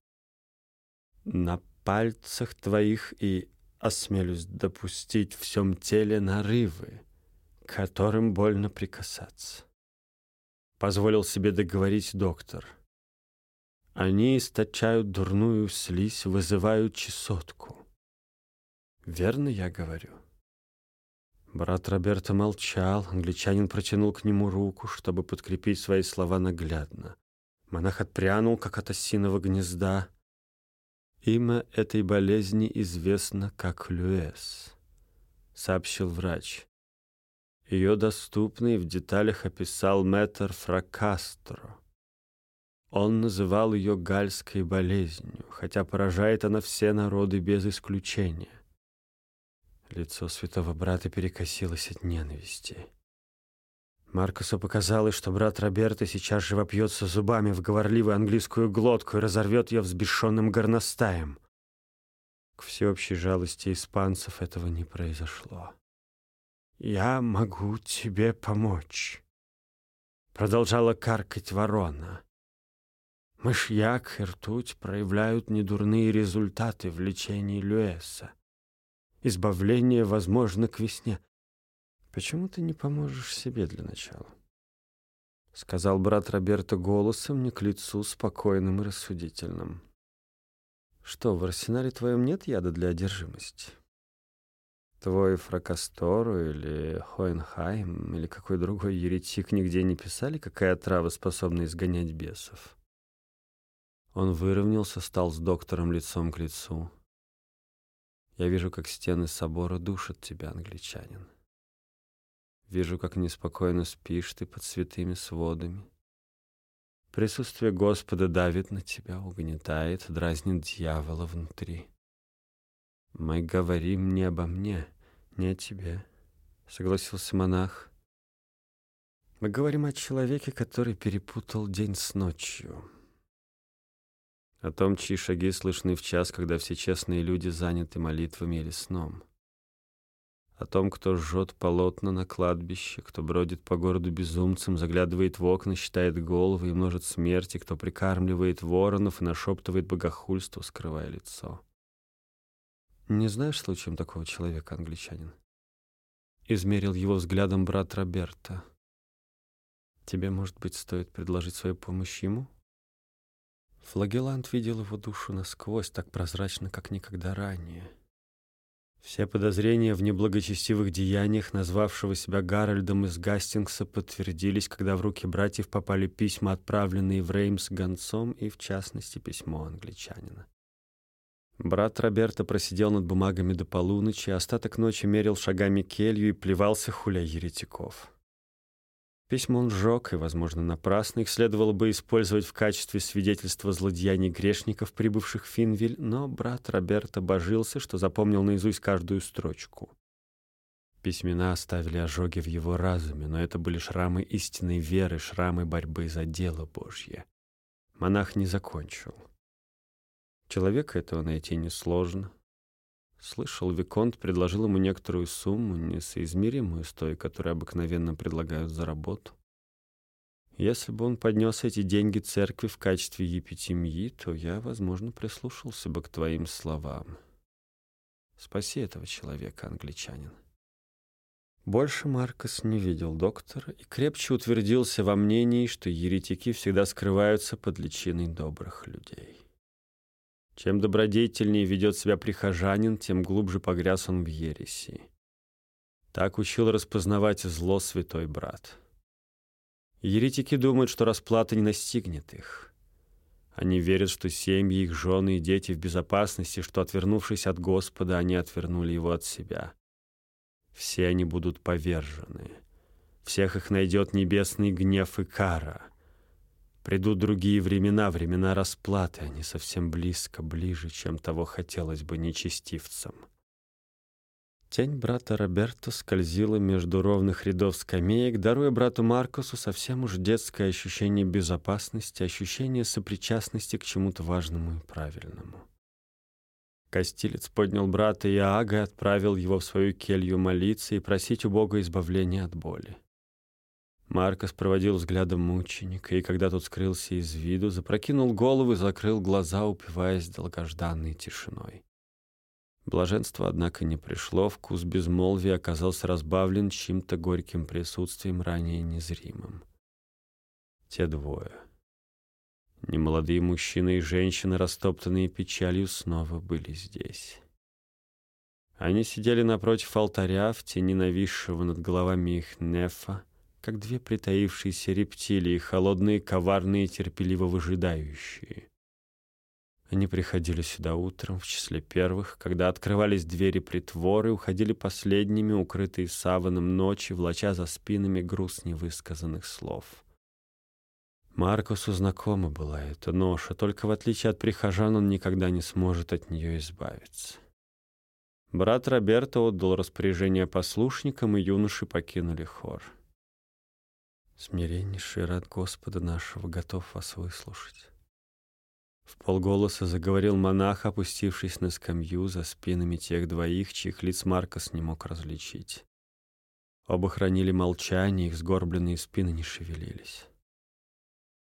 На пальцах твоих и осмелюсь допустить в всем теле нарывы, которым больно прикасаться. Позволил себе договорить доктор. Они источают дурную слизь, вызывают чесотку. Верно я говорю? Брат Роберто молчал, англичанин протянул к нему руку, чтобы подкрепить свои слова наглядно. Монах отпрянул, как от осиного гнезда, Имя этой болезни известно как Люэс, сообщил врач. Ее доступный в деталях описал мэтр Фракастро. Он называл ее гальской болезнью, хотя поражает она все народы без исключения. Лицо святого брата перекосилось от ненависти. Маркусу показалось, что брат Роберто сейчас же вопьется зубами в говорливую английскую глотку и разорвет ее взбешенным горностаем. К всеобщей жалости испанцев этого не произошло. «Я могу тебе помочь», — продолжала каркать ворона. Мышьяк и ртуть проявляют недурные результаты в лечении Люэса. Избавление возможно к весне. «Почему ты не поможешь себе для начала?» — сказал брат Роберто голосом, не к лицу, спокойным и рассудительным. «Что, в арсенале твоем нет яда для одержимости? Твой Фракастору или Хоенхайм или какой другой еретик нигде не писали, какая трава способна изгонять бесов?» Он выровнялся, стал с доктором лицом к лицу. «Я вижу, как стены собора душат тебя, англичанин. Вижу, как неспокойно спишь ты под святыми сводами. Присутствие Господа давит на тебя, угнетает, дразнит дьявола внутри. Мы говорим не обо мне, не о тебе, согласился монах. Мы говорим о человеке, который перепутал день с ночью. О том, чьи шаги слышны в час, когда все честные люди заняты молитвами или сном о том, кто жжет полотна на кладбище, кто бродит по городу безумцем, заглядывает в окна, считает головы и множит смерти, кто прикармливает воронов и нашептывает богохульство, скрывая лицо. Не знаешь случаем такого человека, англичанин? Измерил его взглядом брат Роберта. Тебе, может быть, стоит предложить свою помощь ему? Флагелант видел его душу насквозь, так прозрачно, как никогда ранее. Все подозрения в неблагочестивых деяниях назвавшего себя Гарольдом из Гастингса подтвердились, когда в руки братьев попали письма, отправленные в Реймс гонцом, и, в частности, письмо англичанина. Брат Роберта просидел над бумагами до полуночи, остаток ночи мерил шагами келью и плевался хуля еретиков. Письма он сжег, и, возможно, напрасно их следовало бы использовать в качестве свидетельства злодеяний грешников, прибывших в Финвиль, но брат Роберта божился, что запомнил наизусть каждую строчку. Письмена оставили ожоги в его разуме, но это были шрамы истинной веры, шрамы борьбы за дело Божье. Монах не закончил. Человека этого найти несложно. Слышал, Виконт предложил ему некоторую сумму, несоизмеримую с той, которую обыкновенно предлагают за работу. Если бы он поднес эти деньги церкви в качестве епитемьи, то я, возможно, прислушался бы к твоим словам. Спаси этого человека, англичанин. Больше Маркос не видел доктора и крепче утвердился во мнении, что еретики всегда скрываются под личиной добрых людей. Чем добродетельнее ведет себя прихожанин, тем глубже погряз он в ереси. Так учил распознавать зло святой брат. Еретики думают, что расплата не настигнет их. Они верят, что семьи, их жены и дети в безопасности, что, отвернувшись от Господа, они отвернули его от себя. Все они будут повержены. Всех их найдет небесный гнев и кара — Придут другие времена, времена расплаты, они совсем близко, ближе, чем того хотелось бы нечестивцам. Тень брата Роберто скользила между ровных рядов скамеек, даруя брату Маркусу совсем уж детское ощущение безопасности, ощущение сопричастности к чему-то важному и правильному. Костилец поднял брата Иага и отправил его в свою келью молиться и просить у Бога избавления от боли. Маркос проводил взглядом мученика, и когда тот скрылся из виду, запрокинул голову и закрыл глаза, упиваясь долгожданной тишиной. Блаженство, однако, не пришло, вкус безмолвия оказался разбавлен чьим-то горьким присутствием, ранее незримым. Те двое. Немолодые мужчина и женщина, растоптанные печалью, снова были здесь. Они сидели напротив алтаря в тени нависшего над головами их нефа, как две притаившиеся рептилии, холодные, коварные, терпеливо выжидающие. Они приходили сюда утром в числе первых, когда открывались двери притворы, уходили последними, укрытые саваном ночи, влача за спинами груз невысказанных слов. Маркусу знакома была эта ноша, только в отличие от прихожан он никогда не сможет от нее избавиться. Брат Роберто отдал распоряжение послушникам, и юноши покинули хор. Смиреннейший рад Господа нашего, готов вас выслушать. В полголоса заговорил монах, опустившись на скамью за спинами тех двоих, чьих лиц Маркос не мог различить. Оба хранили молчание, их сгорбленные спины не шевелились.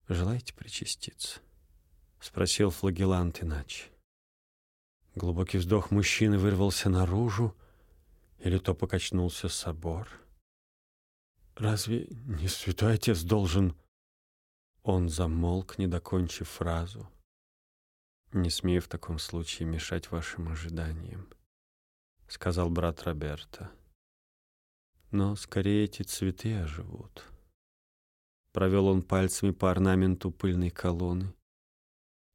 «Желаете причаститься?» — спросил флагелант иначе. Глубокий вздох мужчины вырвался наружу, или то покачнулся собор — Разве не святой отец должен...» Он замолк, не докончив фразу. «Не смею в таком случае мешать вашим ожиданиям», — сказал брат Роберта. «Но скорее эти цветы оживут». Провел он пальцами по орнаменту пыльной колонны,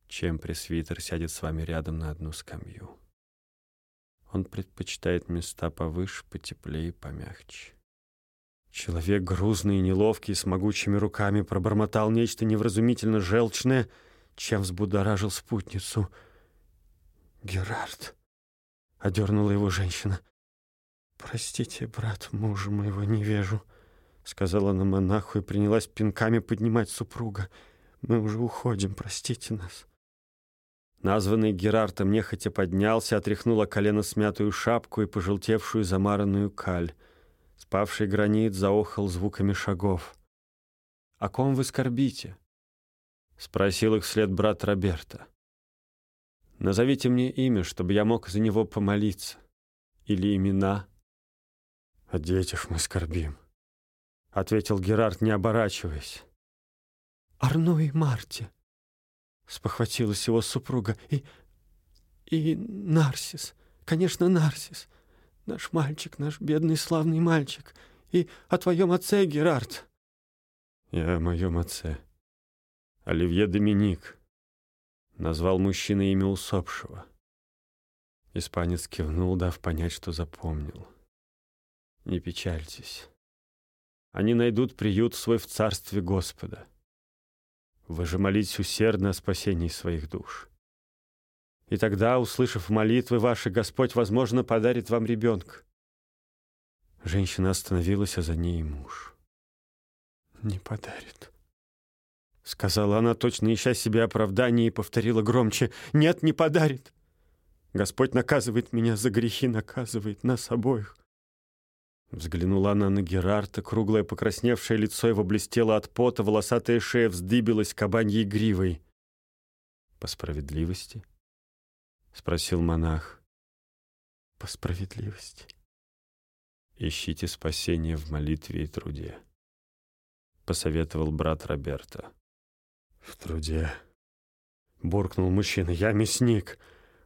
чем пресвитер сядет с вами рядом на одну скамью. Он предпочитает места повыше, потеплее, помягче. Человек грузный и неловкий, с могучими руками, пробормотал нечто невразумительно желчное, чем взбудоражил спутницу. «Герард!» — одернула его женщина. «Простите, брат, мужа моего не вижу», — сказала она монаху и принялась пинками поднимать супруга. «Мы уже уходим, простите нас». Названный Герартом нехотя поднялся, отряхнула колено смятую шапку и пожелтевшую замаранную каль. Спавший гранит заохал звуками шагов. «О ком вы скорбите?» — спросил их вслед брат Роберта. «Назовите мне имя, чтобы я мог за него помолиться. Или имена?» «О детях мы скорбим», — ответил Герард, не оборачиваясь. «Арно и Марти», — спохватилась его супруга, — «и... и Нарсис, конечно, Нарсис, наш мальчик, наш бедный славный мальчик, и о твоем отце, Герард». «Я о моем отце. Оливье Доминик», — назвал мужчина имя усопшего. Испанец кивнул, дав понять, что запомнил. «Не печальтесь. Они найдут приют свой в царстве Господа. Вы же молитесь усердно о спасении своих душ. И тогда, услышав молитвы ваши, Господь, возможно, подарит вам ребенка». Женщина остановилась, а за ней муж. «Не подарит», — сказала она, точно ища себе оправдание, и повторила громче. «Нет, не подарит. Господь наказывает меня за грехи, наказывает нас обоих. Взглянула она на Герарта, круглое покрасневшее лицо его блестело от пота, волосатая шея вздыбилась кабаньей гривой. «По справедливости?» — спросил монах. «По справедливости». «Ищите спасение в молитве и труде», — посоветовал брат Роберта. «В труде», — буркнул мужчина, — «я мясник».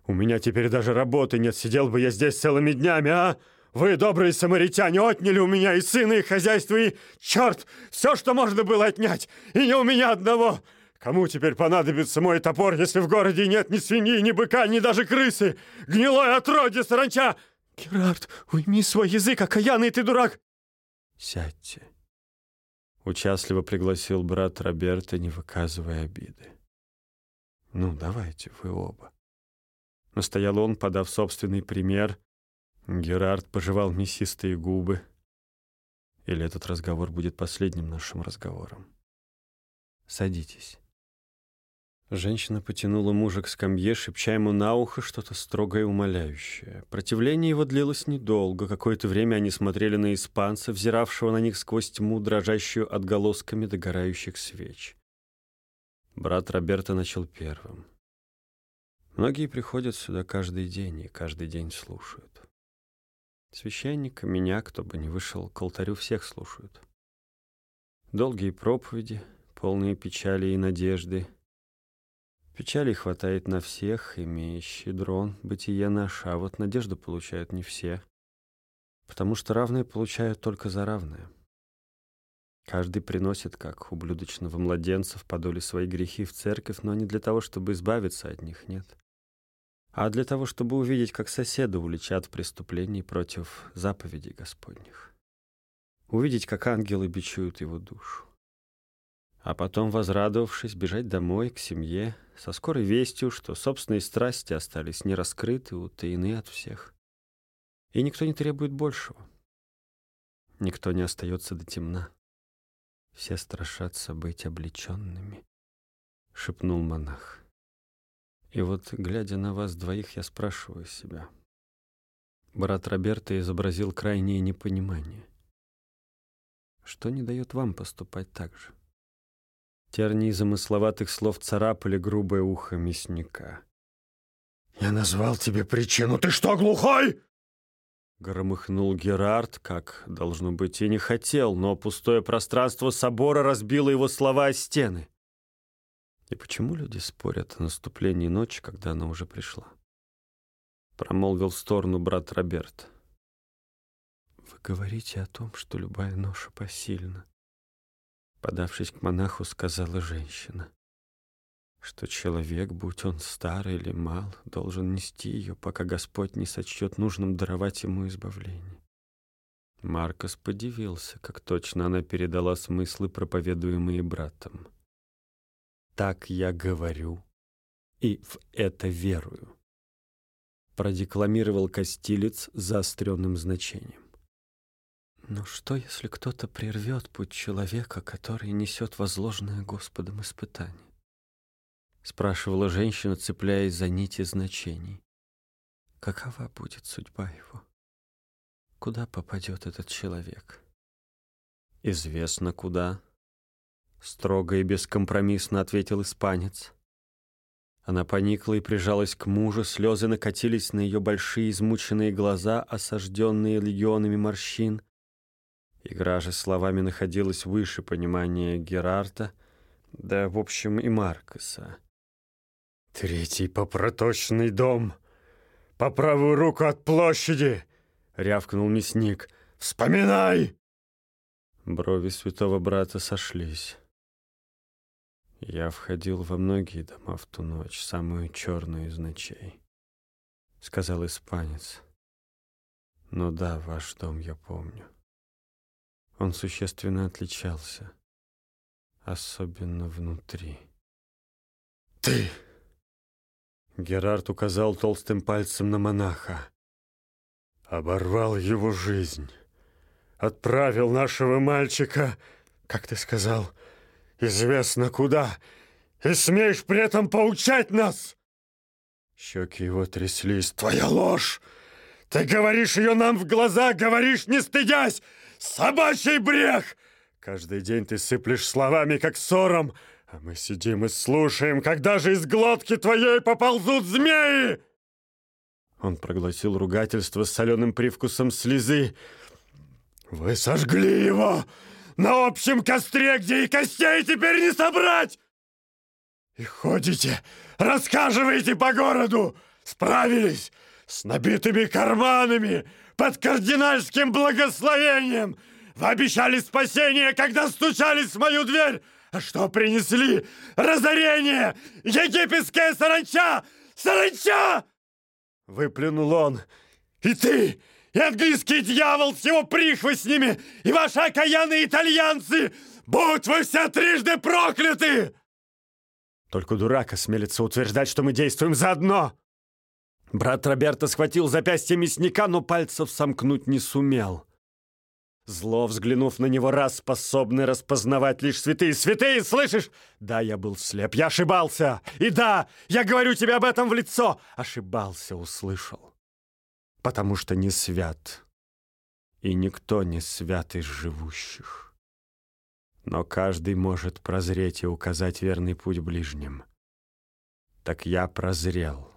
У меня теперь даже работы нет, сидел бы я здесь целыми днями, а? Вы, добрые самаритяне, отняли у меня и сына, и хозяйство, и, черт, все, что можно было отнять, и не у меня одного. Кому теперь понадобится мой топор, если в городе нет ни свиньи, ни быка, ни даже крысы? Гнилое отродье, саранча!» «Герард, уйми свой язык, окаянный ты дурак!» «Сядьте», — участливо пригласил брат Роберта, не выказывая обиды. «Ну, давайте вы оба». Настоял он, подав собственный пример. Герард пожевал мясистые губы. Или этот разговор будет последним нашим разговором? Садитесь. Женщина потянула мужа к скамье, шепча ему на ухо что-то строгое и умоляющее. Противление его длилось недолго. Какое-то время они смотрели на испанца, взиравшего на них сквозь тьму, дрожащую отголосками догорающих свеч. Брат Роберта начал первым. Многие приходят сюда каждый день и каждый день слушают. Священника, меня, кто бы ни вышел, к алтарю всех слушают. Долгие проповеди, полные печали и надежды. Печали хватает на всех, имея щедрон, бытие наше, а вот надежду получают не все, потому что равные получают только за равное. Каждый приносит, как ублюдочного младенца, в подоле свои грехи в церковь, но не для того, чтобы избавиться от них, нет а для того, чтобы увидеть, как соседа уличат в преступлении против заповедей Господних. Увидеть, как ангелы бичуют его душу. А потом, возрадовавшись, бежать домой, к семье, со скорой вестью, что собственные страсти остались нераскрыты, утаены от всех. И никто не требует большего. Никто не остается до темна. Все страшатся быть облеченными, — шепнул монах. И вот, глядя на вас двоих, я спрашиваю себя. Брат Роберто изобразил крайнее непонимание. Что не дает вам поступать так же? Тернии замысловатых слов царапали грубое ухо мясника. «Я назвал тебе причину. Ты что, глухой?» Громыхнул Герард, как, должно быть, и не хотел, но пустое пространство собора разбило его слова о стены. И почему люди спорят о наступлении ночи, когда она уже пришла? Промолвил в сторону брат Роберт. Вы говорите о том, что любая ноша посильна. Подавшись к монаху, сказала женщина, что человек, будь он стар или мал, должен нести ее, пока Господь не сочтет нужным даровать ему избавление. Маркос подивился, как точно она передала смыслы, проповедуемые братом. Так я говорю и в это верую. Продекламировал Костилец заостренным значением. Но что, если кто-то прервет путь человека, который несет возложенное Господом испытание? Спрашивала женщина, цепляясь за нити значений. Какова будет судьба его? Куда попадет этот человек? Известно куда, Строго и бескомпромиссно ответил испанец. Она поникла и прижалась к мужу, слезы накатились на ее большие измученные глаза, осажденные легионами морщин. Игра же словами находилась выше понимания Герарта, да, в общем, и Маркоса. «Третий попроточный дом, по правую руку от площади!» — рявкнул мясник. «Вспоминай!» Брови святого брата сошлись. Я входил во многие дома в ту ночь, самую черную из ночей, — сказал испанец. Но да, ваш дом я помню. Он существенно отличался, особенно внутри. «Ты!» Герард указал толстым пальцем на монаха. «Оборвал его жизнь. Отправил нашего мальчика, как ты сказал, известно куда, и смеешь при этом поучать нас!» Щеки его тряслись. «Твоя ложь! Ты говоришь ее нам в глаза, говоришь, не стыдясь! Собачий брех! Каждый день ты сыплешь словами, как ссором, а мы сидим и слушаем, когда же из глотки твоей поползут змеи!» Он проглотил ругательство с соленым привкусом слезы. «Вы сожгли его на общем костре, где и костей теперь не собрать! И ходите, рассказываете по городу! Справились с набитыми карманами!» Под кардинальским благословением. Вы обещали спасение, когда стучались в мою дверь. А что принесли? Разорение! Египетская саранча! Саранча!» Выплюнул он. «И ты, и английский дьявол с его прихвостнями, и ваши окаянные итальянцы! Будь вы все трижды прокляты!» Только дурак осмелится утверждать, что мы действуем заодно. Брат Роберто схватил запястье мясника, но пальцев сомкнуть не сумел. Зло, взглянув на него раз, способный распознавать лишь святые. Святые, слышишь? Да, я был слеп, я ошибался. И да, я говорю тебе об этом в лицо. Ошибался, услышал. Потому что не свят. И никто не свят из живущих. Но каждый может прозреть и указать верный путь ближним. Так я прозрел.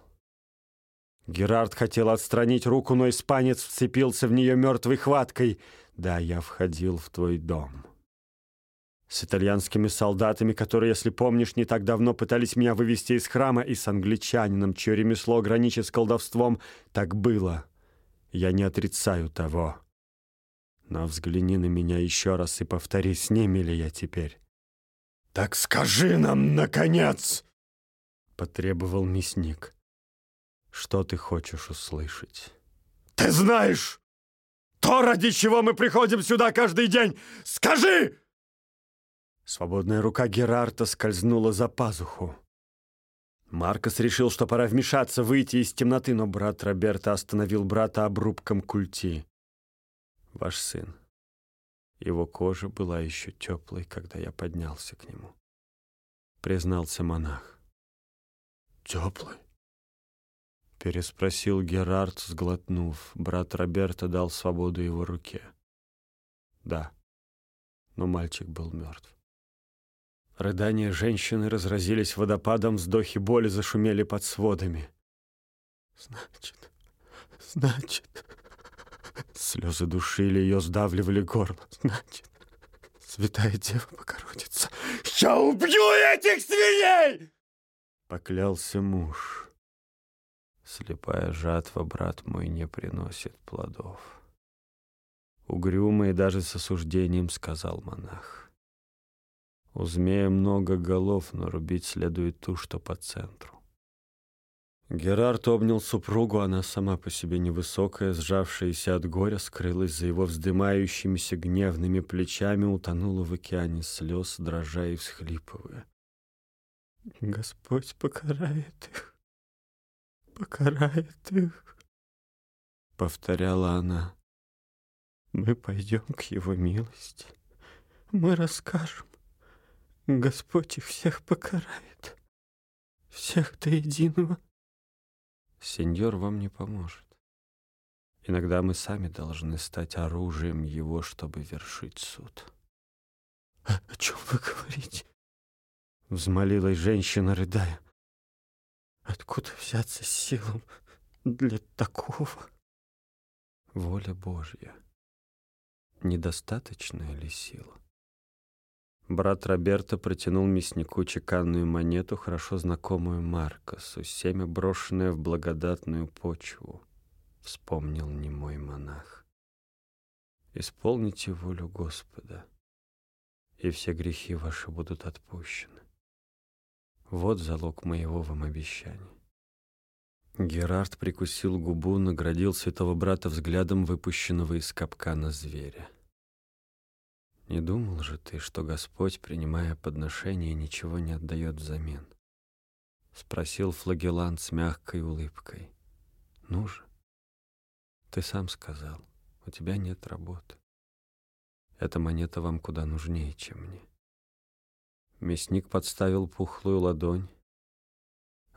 Герард хотел отстранить руку, но испанец вцепился в нее мертвой хваткой. «Да, я входил в твой дом». С итальянскими солдатами, которые, если помнишь, не так давно пытались меня вывести из храма, и с англичанином, чье ремесло граничит с колдовством, так было. Я не отрицаю того. Но взгляни на меня еще раз и повтори, с ними ли я теперь. «Так скажи нам, наконец!» — потребовал мясник. Что ты хочешь услышать? Ты знаешь! То, ради чего мы приходим сюда каждый день! Скажи!» Свободная рука Герарта скользнула за пазуху. Маркос решил, что пора вмешаться, выйти из темноты, но брат Роберта остановил брата обрубком культи. «Ваш сын. Его кожа была еще теплой, когда я поднялся к нему», — признался монах. «Теплый?» Переспросил Герард, сглотнув. Брат Роберта дал свободу его руке. Да, но мальчик был мертв. Рыдания женщины разразились водопадом, вздохи боли зашумели под сводами. «Значит, значит...» Слезы душили ее, сдавливали горло. «Значит, святая Дева Богородица...» «Я убью этих свиней!» Поклялся муж. Слепая жатва, брат мой, не приносит плодов. Угрюмо и даже с осуждением сказал монах. У змея много голов, но рубить следует ту, что по центру. Герард обнял супругу, она сама по себе невысокая, сжавшаяся от горя, скрылась за его вздымающимися гневными плечами, утонула в океане слез, дрожа и всхлипывая. «Господь покарает их», покарает их, — повторяла она. Мы пойдем к его милости, мы расскажем. Господь их всех покарает, всех до единого. Сеньор вам не поможет. Иногда мы сами должны стать оружием его, чтобы вершить суд. — О чем вы говорите? — взмолилась женщина, рыдая. Откуда взяться силам для такого? Воля Божья. недостаточная ли сила? Брат Роберто протянул мяснику чеканную монету, хорошо знакомую Маркосу, семя брошенное в благодатную почву, вспомнил немой монах. Исполните волю Господа, и все грехи ваши будут отпущены. Вот залог моего вам обещания. Герард прикусил губу, наградил святого брата взглядом выпущенного из капкана зверя. Не думал же ты, что Господь, принимая подношение, ничего не отдает взамен? Спросил флагелант с мягкой улыбкой. Ну же, ты сам сказал, у тебя нет работы. Эта монета вам куда нужнее, чем мне. Мясник подставил пухлую ладонь.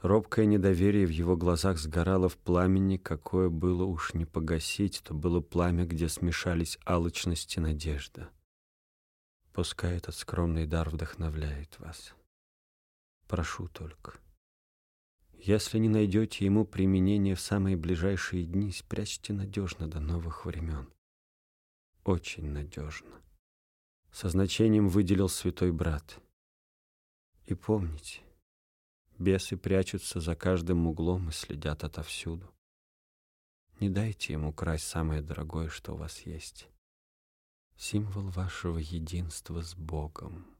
Робкое недоверие в его глазах сгорало в пламени, какое было уж не погасить, то было пламя, где смешались алчность и надежда. Пускай этот скромный дар вдохновляет вас. Прошу только. Если не найдете ему применения в самые ближайшие дни, спрячьте надежно до новых времен. Очень надежно. Со значением выделил святой брат. И помните, бесы прячутся за каждым углом и следят отовсюду. Не дайте ему красть самое дорогое, что у вас есть символ вашего единства с Богом.